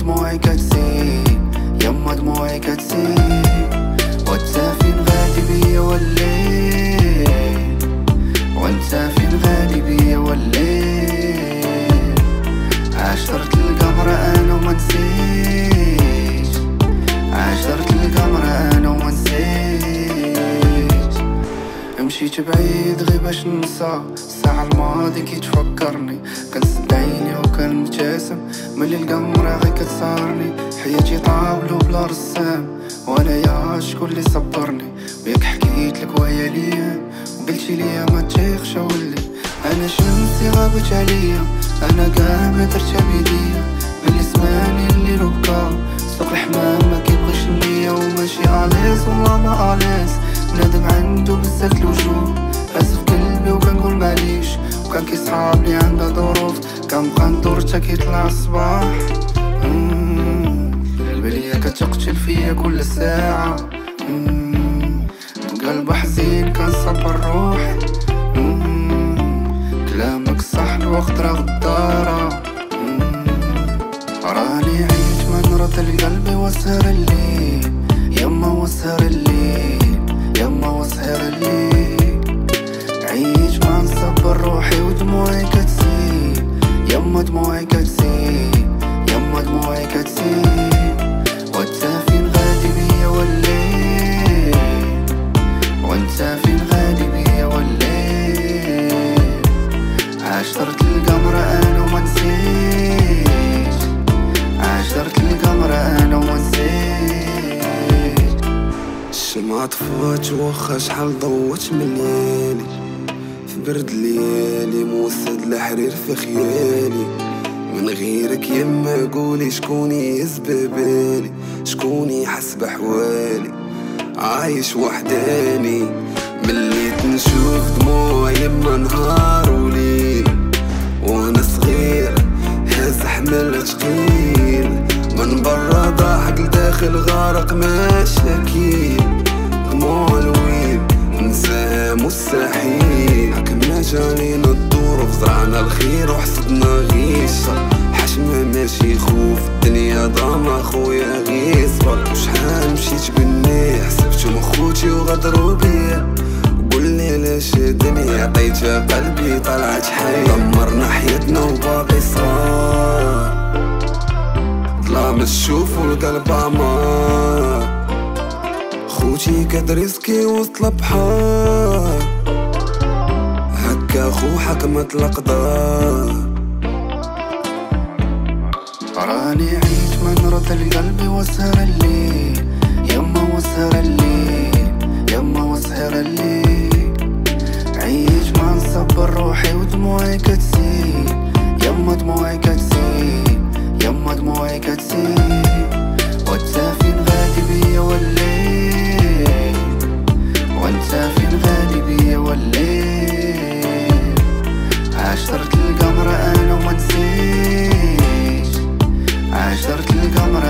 دموعي كتسيل يما دموعي كتسيل وانت فين غادي بيا والليل وانت فين غادي بيا والليل عاشرت القمر أنا وما نسيش عاشرت القمر أنا وما نسيش مشيت بعيد غير باش ننسى. الساعة الماضي كي تفكرني. كنسد عيني وكنبتسم ملي القمرة غير كتسهرني حياتي طابلو بلا رسام. وأنا يا شكون اللي صبرني. وياك حكيت لك ويا ليا. وقلتي ليا ما تشيخش ولي أنا شمسي غابت عليا. أنا كاع ما درتها بيديا ملي سمعني الليل وبكا سوق الحمام ما كيبغيش النية. وماشي اليز والله ما اليز بنادم عنده بزاف الوجوه. كيصحابني عندها ظروف كنبقى ندور حتى كيطلع الصباح البلية كتقتل فيا كل ساعة. قلب حزين كنصبر روحي كلامك صح الوقت راه يما دموعي كتسيل يما دموعي كتسيل وانت فين غادي بيا والليل وانت فين غادي بيا والليل عاشرت القمر أنا وما نسيت. عاشرت القمر أنا وما نسيت. الشمعة طفات واخا شحال ضوت من ليالي في برد ليالي موسد الحرير في خيالي. من غيرك يما قولي شكون يهز ببالي شكون يحس بحوالي. عايش وحداني ملي نشوف دموع يما نهار وليل. وأنا صغير هز حمل تقيل من برا ضاحك لداخل غارق مشاكيل ماشي خوف الدنيا ضامة خويا غير صبر وشحال مشيت بالني حسبتهم خوتي وغدروا بيا. قولي ليش الدنيا عطيتها قلبي طلعت حي دمرنا حياتنا وباقي صغار ظلام تشوفوا القلب عمار خوتي كدريسكي وسط البحر هكا خو حكمة الأقدار راني عيت من رد القلب وسهر الليل. يما وسهر الليل يما وسهر الليل. عيش ما نصبر روحي ودموعي كتسيل. يما دموعي كتسيل يما دموعي كتسيل. وانت فين غادي بيا والليل؟ وانت فين غادي بيا والليل؟ عاشرت القمر أنا وما نسيش عاشرت القمر أنا وما نسيش